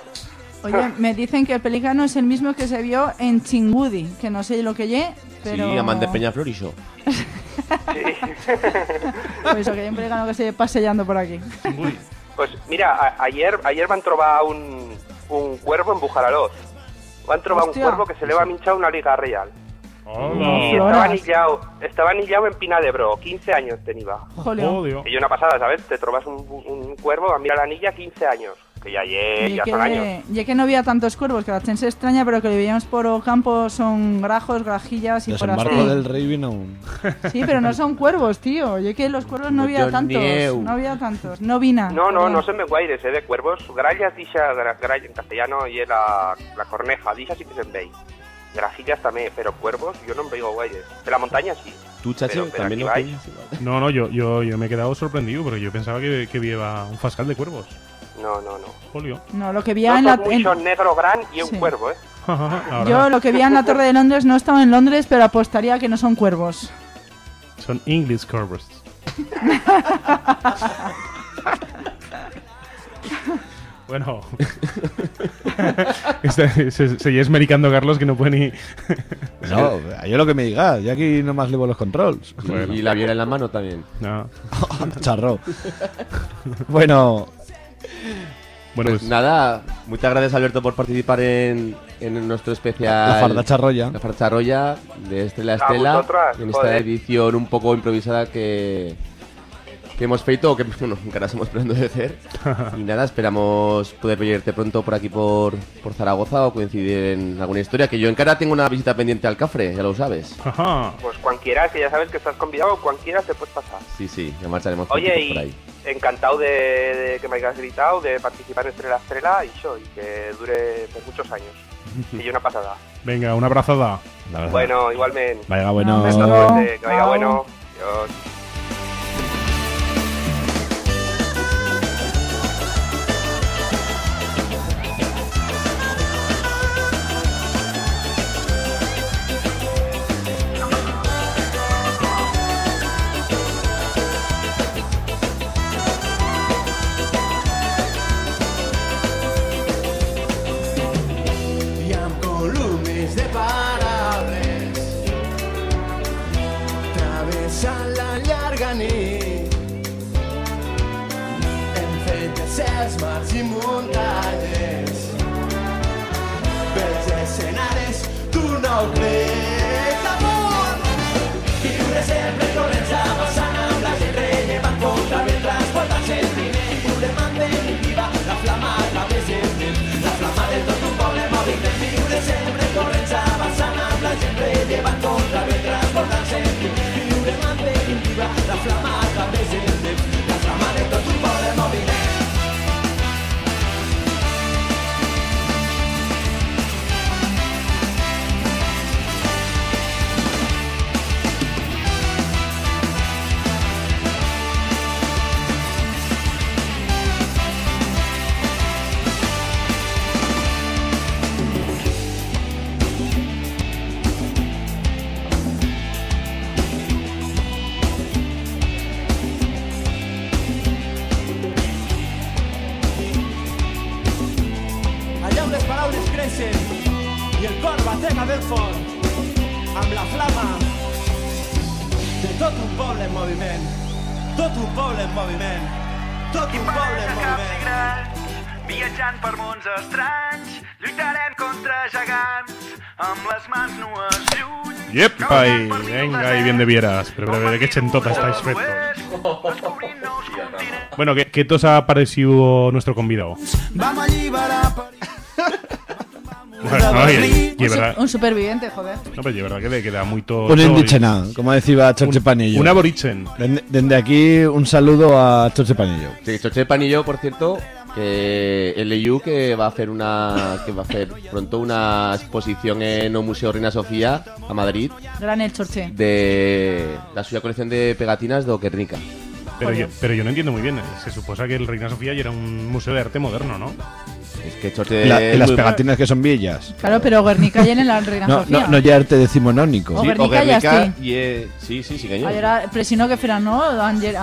Oye, me dicen que el pelícano es el mismo que se vio en Chingudi, que no sé lo que lle, pero... Sí, Amán de Peñaflor y yo. Por eso que hay un pelícano que se ve paseando por aquí. Pues mira, a- ayer, ayer van trobar un, un cuervo en Bujaraloz. Van trobar un cuervo que se le va a minchar una liga real. Y estaba anillado, estaba anillado en Pina de Bro, 15 años tenía. Odio. Y una pasada, ¿sabes? Te trobas un, un cuervo, a mirar la anilla 15 años. Que ya, lle- Y ya son años. que, y que no había tantos cuervos, que la gente se extraña, pero que lo veíamos por o campo son grajos, grajillas y por así. del rey vino un... Sí, pero no son cuervos, tío. Y que los cuervos no había tantos. nieu. No había tantos. No vina. No, no, no se me guaires, eh, de cuervos. Grallas gra- gralla en castellano, y es la, la corneja, dixa sí que se veis. Grajillas también, pero cuervos yo no me veigo guaires. De la montaña sí. Tú, Chacho, Pero- pero también lo igual. No, no, yo, yo, yo me he quedado sorprendido porque yo pensaba que, que lleva un fascal de cuervos. No, no, no. Jolio. No, lo que No veía en la. son en- negro gran y un Sí. cuervo, ¿eh? Ahora yo lo que veía en la Torre de Londres no estaba en Londres, pero apostaría que no son cuervos. son English Cuervos. bueno. Este- se, se, es mericando Carlos que no puede ni. No, yo lo que me digas, yo aquí nomás llevo los controls. Bueno. Y la viola en la mano también. No. Charro. bueno, Bueno, Pues pues. nada, muchas gracias Alberto por participar en, en nuestro especial. la farda charroya. La farda charroya de Estrella a A Estela. vosotras, En esta joder. edición un poco improvisada que, que hemos feito, o que bueno, encara estamos esperando de hacer. y nada, esperamos poder verte pronto por aquí por, por Zaragoza o coincidir en alguna historia. Que yo en cara tengo una visita pendiente al Cafre, ya lo sabes. Ajá. Pues cualquiera, que ya sabes que estás convidado, cualquiera te puedes pasar. Sí, sí, ya marcharemos Oye, por ahí. encantado de, de que me hayas invitado, de participar en Estrella Estrella y show, y que dure pues, muchos años. Y yo una pasada. Venga, una abrazada. Bueno, igualmente. Vaya bueno. Beso. Exactamente, que vaya bueno. Adiós. Llarga nit hem fet deserts, mars i muntanyes. Pels escenaris d'un nou crec d'amor. Viure sempre Yepa, y venga, y bien debieras. Pero, pero, ¿de qué chentota estáis fetos? Bueno, ¿qué, qué os ha parecido nuestro convidado? Bueno, no, y, y verdad, un superviviente, joder. no, pero es verdad que le queda muy todo. Un indígena, como decía Choche Panillo. Un aborigen. Desde aquí, un saludo a Choche Panillo. Sí, Choche Panillo, por cierto, que el EU que va a hacer una que va a hacer pronto una exposición en el Museo Reina Sofía a Madrid Gran el chorche. de la suya colección de pegatinas de Oquernica. Pero yo, pero yo no entiendo muy bien. Se suposa que el Reina Sofía ya era un museo de arte moderno, ¿no? Es que Choche La- y las pegatinas que son villas. Claro, pero Guernica ya en la Reina No, Sofía. no, no ya arte decimonónico. O Sí, Guernica ya Oguernica estoy. y eh, sí, sí, sí, cañón. Ayer era, presino que fuera, ¿no?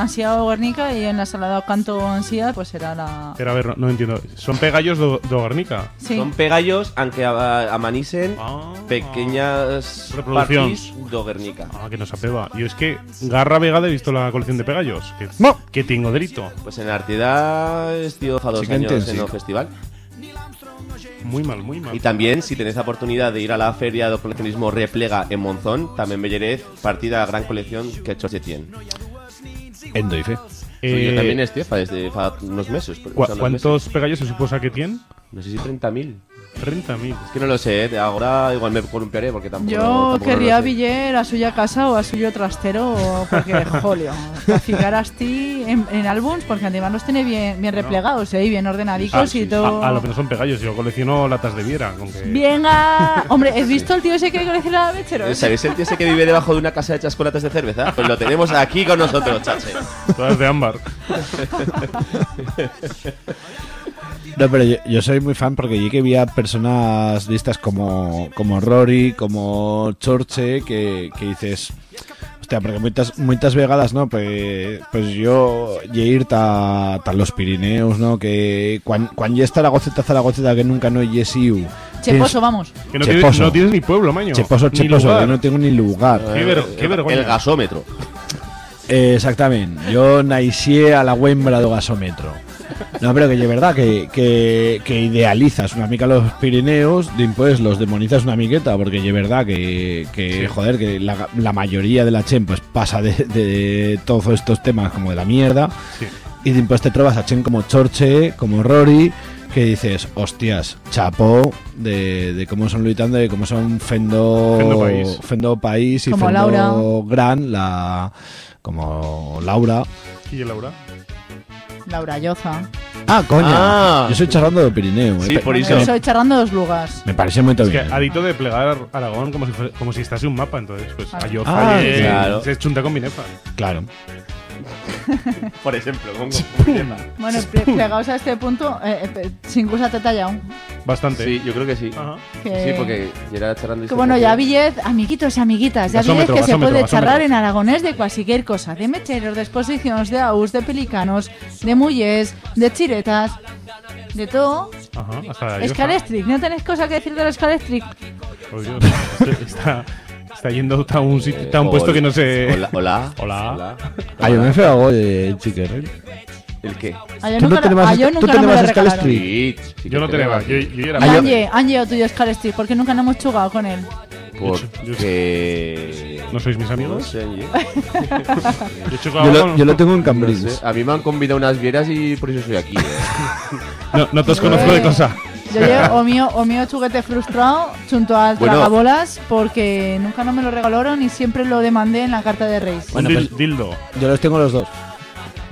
Sido Guernica y en la sala de canto ansía, pues era la... Pero a ver, no, no entiendo. ¿Son pegallos de, de Guernica? Sí. Son pegallos, aunque a- amanisen Ah. pequeñas Reproducciones. parties de Oguernica. Ah, que no sapeba. Yo es que Garra Vegada he visto la colección de pegallos. Que, No. que tengo delito. Pues en Artida estuvo fa dos Sí años en sí. el festival. Muy mal, muy mal. Y también, si tenéis la oportunidad de ir a la feria de coleccionismo Replega en Monzón, también veréis partida a gran colección que Choche tiene. En Doife. Eh, yo también estoy desde fa unos meses. por- ¿cu- o sea, unos ¿Cuántos pegallos se suposa que meses. No sé si 30.000. 30.000. Es que no lo sé, ¿eh? ahora igual me columpiaré porque tampoco. Yo tampoco querría. Villar a suya casa o a suyo trastero, o porque, jolio, así en, en álbums, porque además los tiene bien, bien replegados, ¿eh? y bien ordenadicos Ah, y sí. todo. A, a lo que no son pegallos, yo colecciono latas de Viera. Con que... Venga, hombre, ¿has visto el tío ese que colecciona mecheros? ¿Sabéis el tío ese que vive debajo de una casa de chocolates de cerveza? Pues lo tenemos aquí con nosotros, chache. Todas de ámbar. No, pero yo, yo soy muy fan porque yo que había personas listas como, como Rory, como Chorche, que, que dices, hostia, porque muchas, muchas vegadas, ¿no? Pues, pues yo ye ir ta, ta los Pirineos, ¿no? Que cuando ya está la goceta Zaragoceta que nunca no yesiu. Cheposo, vamos. Que no Cheposo. tienes, no tienes ni pueblo, maño. Cheposo, cheposo, que no tengo ni lugar. Qué, ver- qué vergüenza. El gasómetro. Eh, exactamente. Yo naixé a la Wembra do gasómetro. No, pero que es verdad que, que, que idealizas una mica los Pirineos, después los demonizas una miqueta, porque es verdad que, que joder, que la, la mayoría de la Chen pues pasa de, de todos estos temas como de la mierda, Sí. y después te trovas a Chen como Chorche, como Rory, que dices, hostias, chapó de, de cómo son luitando, de cómo son Fendo, Fendo País. Fendo País y Como Fendo Laura. Gran, la, como Laura. ¿Y Laura? Laura Lloza. Ah, coña. Ah. Yo estoy charlando de Pirineo. Sí, eh. por Yo eso. estoy charlando dos lugares. Me parece muy Es que bien. ha dicho de plegar Aragón como si, fuera- como si estase un mapa, entonces, pues a yo Ah, claro. se chunta con Binefa. Claro. Por ejemplo, pongo. Bueno, ple- plegados a este punto, eh, eh, sin cosa te tallado. Bastante. Sí, yo creo que sí. Ajá. Que, Sí, porque ya era charlando y que bueno, ya Villez, amiguitos y amiguitas, ya Villez Gasómetro, que se puede charlar en aragonés de cualquier cosa, de mecheros, de exposiciones, de aus, de pelicanos, de muelles, de chiretas, de todo. Ajá, hasta la Scalestric, ¿no tenéis cosa que decir de los Scalestric? Oh, Dios, está, está yendo a un, sitio, a un Eh, puesto que no sé. Hola. Hola. Hola. Ah, yo me feo algo de chiquerre. ¿El qué? A yo Tú no nunca, te vas- a yo tú nunca no me. Sí, sí Yo no tenía. Yo, yo era. Ah, Angie, Angie o tuyo Scalestric, porque nunca no hemos jugado con él. Porque. ¿No sois mis No amigos? sé. Yo lo, con- yo lo tengo en No sé, A mí me han convidado unas vieras y por eso estoy aquí. ¿eh? No, no te os conozco de cosa. Yo llevo o mío, o mío juguete frustrado junto al Bueno. tragabolas porque nunca no me lo regalaron y siempre lo demandé en la carta de Reis. Bueno, pues- dildo. Yo los tengo los dos.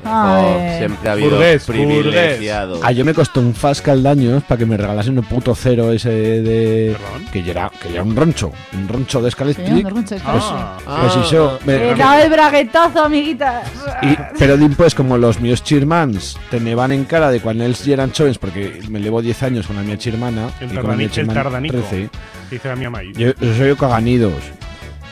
Ah, Oh, siempre ha habido Burgués, privilegiados. Ah, yo me costó un fascal daños para que me regalasen un puto cero ese de. Perdón. Que ya era, que ya era un roncho. Un roncho de Scalestric. Pues. Ah. pues eso. me- dame el braguetazo, amiguitas. y- pero después, como los míos chirmans tenían en cara de cuando ellos eran jóvenes, porque me llevo 10 años con la mía chirmana. El, y con la mía el chirmana tardanico. 13. Que dice la mía May. Yo, yo soy caganidos.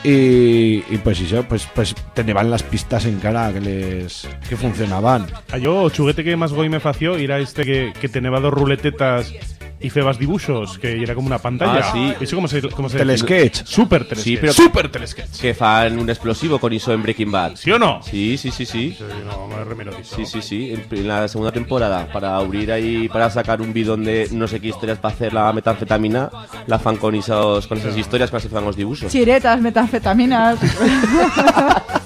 Y, y pues eso, pues, pues tenían las pistas en cara que les que funcionaban. Yo, chuguete que más goy me fació era este que, que tenía dos ruletetas y febas dibuixos, que era como una pantalla. Ah, sí. Eso como se, como se Telesketch. Super telesketch. Sí, pero- Super telesketch. Que fan un explosivo con ISO en Breaking Bad. ¿Sí o no? Sí, sí, sí, sí. Sí, no, me. Sí, sí, sí. En, en la segunda temporada, para abrir ahí, para sacar un bidón de no sé qué historias para hacer la metanfetamina, la fan con, esos, con esas historias cuando se fan los dibujos. Chiretas, metanfetaminas.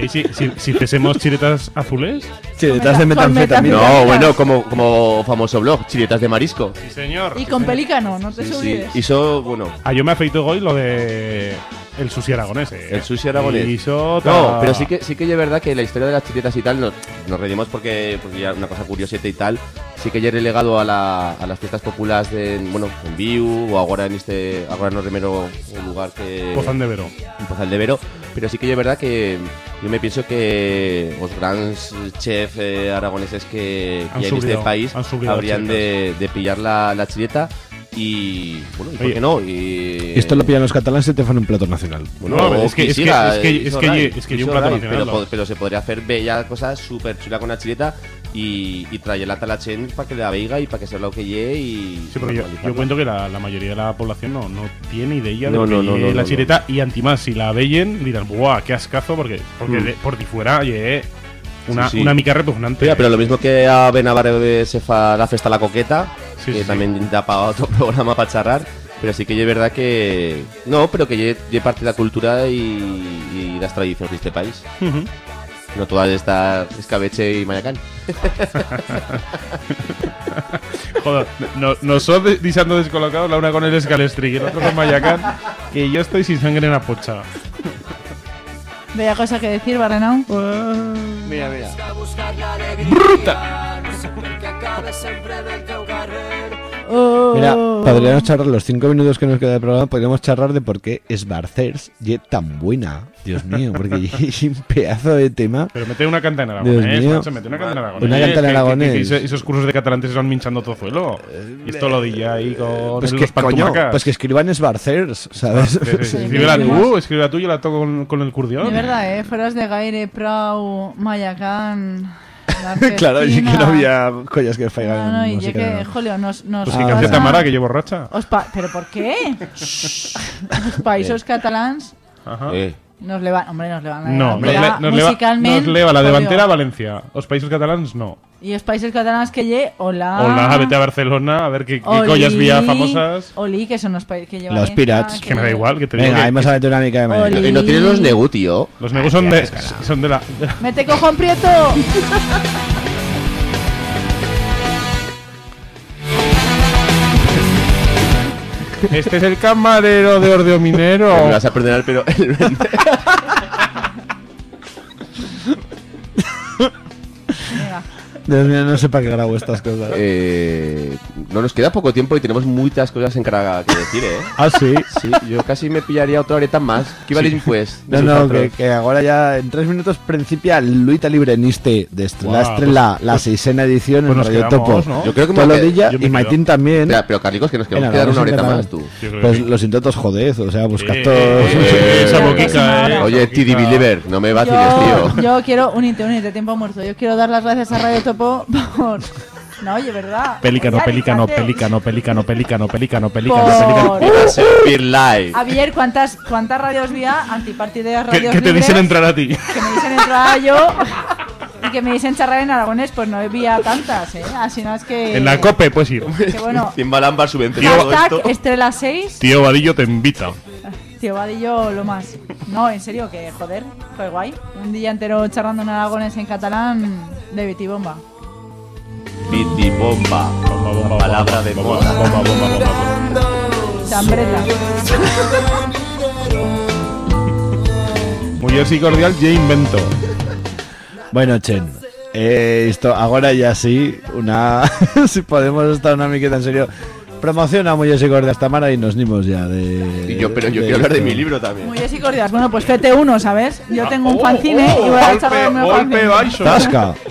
¿Y si, si, si pesemos chiretas azules? Detrás de metanfetamina. No, bueno, como, como famoso blog, chiletas de marisco. Sí, señor. y con pelícano, no te Sí. Y eso, bueno, Ah, yo me afeito hoy lo de el sushi aragonés. eh. El sushi aragonés. Y eso No, pero sí que sí que es verdad que la historia de las chiletas y tal nos, nos reímos porque, porque ya una cosa curiosita y tal. Sí que ya he relegado a, la, a las fiestas populares de, bueno, en Viu o ahora en este, ahora no remero un lugar que Pozán de Vero. en Pozal de Vero, pero sí que es verdad que yo me pienso que los grandes chefs eh, aragoneses que, Han que hay en este país habrían de, de pillar la, la chileta y bueno, ¿y por qué no? Y, Y esto lo pillan los catalanes y te fan un plato nacional. bueno, No, es que- es que- es que- es que es un plato nacional, pero, pero se podría hacer bella cosa súper chula con la chileta y, y traerla a la chen para que la veiga y para que sea lo que lle y Sí, porque yo, yo cuento que la, la mayoría de la población no, no tiene idea de No, que no, no, lle no, la no, chireta y antimás, si la veyen dirán, ¡buah, qué ascazo! Porque, porque Mm. de- por ti fuera lle una, Sí, sí. una mica repugnante. Mira, pero lo mismo que a Benavar se fa la festa la coqueta, Sí, que sí, también da para otro programa para charrar, pero sí que es verdad que no, pero que lle- lle parte de la cultura y, y las tradiciones de este país. Ujú. No todas estas escabeche y mayacán. Joder, no, nos son de- diciendo descolocados la una con el escalestric y el otro con Mayacán, que yo estoy sin sangre en la pocha. Bella cosa que decir, Barrenau. Mira, mira. Oh. Mira, podríamos charlar los cinco minutos que nos queda de programa, podríamos charlar de por qué Esbarcers y tan buena. Dios mío, porque es un pedazo de tema. Pero mete una canta en Dios aragonés, mío. macho, mete una canta en aragonés. Una canta en ese- esos cursos de catalán te se van minchando todo suelo. Y esto lo di ahí con Pues los que, coño, pues que escriban Esbarcers, ¿sabes? Sí, sí, sí. Sí, Escríbela tú, escríbela tú, yo la toco con, con el curdión. De verdad, eh, fueras de Gaire, Prau, Mayacán. claro, y que no había collas que faigan. No, no, y que, no. Julio, nos. nos Pues Ah, que Tamara, que llevo borracha. Os pa- ¿Pero por qué? Los países catalans Ajá. Eh, nos levan. Hombre, nos levan. No, nos, le- nos leva, musicalmente. nos leva la delantera a Valencia. Los países catalanes no. Y los países catalanes que lle, hola. Hola, vete a Barcelona a ver qué, qué collas vías famosas. Oli, que son los países que llevan. Los esta, Pirates. Que me da igual, que te digo Venga, que- vamos a meter una mica de mañana. Oli. Y no tienes los Negu, tío. Los negros son de, son de la... de la- ¡Mete cojón prieto! Este es el camarero de Ordeo Minero. Me vas a perdonar, pero el Dios mío, no sé para qué grabo estas cosas. Eh, no nos queda poco tiempo y tenemos muchas cosas en cara que decir, ¿eh? Ah, sí. Sí, yo casi me pillaría otra horeta más. ¿Qué valís, pues? No, no, que, que ahora ya en tres minutos principia Luita Libre en este de Estrella Guau, a Estrella, la pues- seisena edición pues en nos Radio quedamos, Topo. ¿no? Yo creo que me Todo voy lo a de ella yo me y. Maitín también. Espera, pero Carlicos, que nos quedamos Venga, quedar una horeta más, tú. Pues que- los intentos jodez, o sea, buscad Eh, todos. eh, esa boquica, eh. Oye, TD. Believer, no me vaciles, tío. yo quiero, unite, unite, tiempo muerto. Yo quiero dar las gracias a Radio Topo por. No, oye, ¿verdad? Pelícano, pelícano, pelícano, pelícano, pelícano, pelícano, pelícano, pelícano. Javier, ¿cuántas, ¿cuántas radios vía? Antipartidas Que, radios que te dicen entrar a ti. Que me dicen entrar yo y que me dicen charrar en aragonés, pues no había tantas, ¿eh? Así no es que. En la COPE puedes ir. Que bueno. Cien balambas subvencionado Hashtag esto. Estrella 6. Tío Vadillo te invita. Tío Vadillo, lo más. No, en serio, que joder, fue guay. Un día entero charlando en aragonés en catalán de bitibomba. Piti bomba. Bomba, bomba, Palabra de bomba, moda. bomba, bomba, bomba, bomba. Chambreta. Muller y cordial, ya invento. Bueno, Chen, eh, esto ahora ya sí, una si podemos estar una miqueta en serio. Promociona muy ese de esta mara y nos nimos ya de. Y yo, pero yo de quiero hablar de esto. mi libro también. Muy y cordiales. Bueno, pues FT1, ¿sabes? Yo tengo un Oh, fanzine oh, y voy a golpe, fanzine. baixo. Tasca.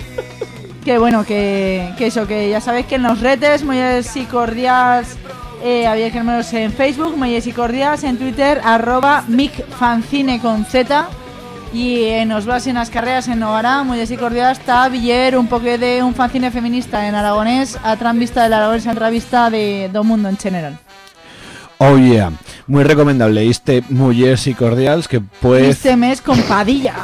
Que bueno, que, que eso, que ya sabéis que en los redes, Muelles y Cordiales, eh, había que menos en Facebook, Muelles y Cordiales, en Twitter, arroba micfancine con Z. Y en os vas en las carreras en Novara, Muelles y Cordiales, está Viller, un poco de un fanzine feminista en aragonés, a vista del aragonés, en vista de do mundo en general. Oh yeah, muy recomendable. Este Mujeres y Cordials que pues Este mes con Padilla.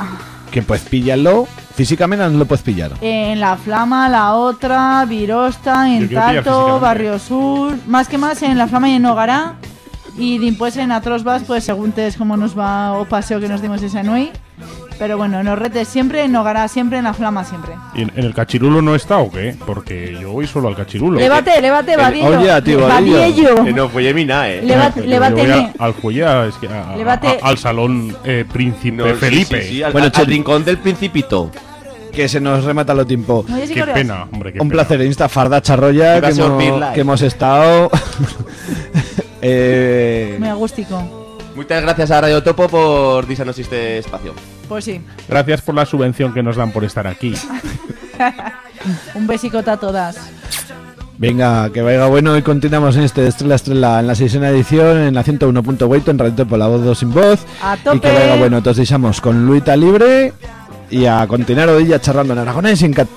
que pues píllalo. Físicamente no lo puedes pillar. En La Flama, La Otra, Virosta, en Tato. Barrio Sur, más que más en La Flama y en Nogará. Y después en Atros Vas, pues según te es como nos va o paseo que nos dimos ese Nui. Pero bueno, en los retes siempre, en Nogará siempre, en La Flama siempre. ¿Y en, en el cachirulo no está o qué? Porque yo voy solo al cachirulo. Levate, levate, Vadillo. oye, tío, Vadillo. Eh, no, fue Mina, eh. Levate, levate, voy a- ne. al fuelle, es que a- a- al salón eh, Príncipe No, sí, Felipe. sí, sí, al, Bueno, al rincón del principito. Que se nos remata lo tiempo. Qué pena, hombre, qué Un pena. placer, Insta Farda Charroya, que hemos, Live. que hemos estado. Eh, Muy agústico. Muchas gracias a Radio Topo por disarnos este espacio. Pues sí. Gracias por la subvención que nos dan por estar aquí. Un besicota a todas. Venga, que vaya bueno y continuamos en este Estrella Estrella en la sexta edición, en la 101.8 en Radio Topo, la voz dos sin voz. A Y que vaya bueno, entonces dejamos con Luita Libre y a continuar hoy ya charlando en aragonés y en, cat-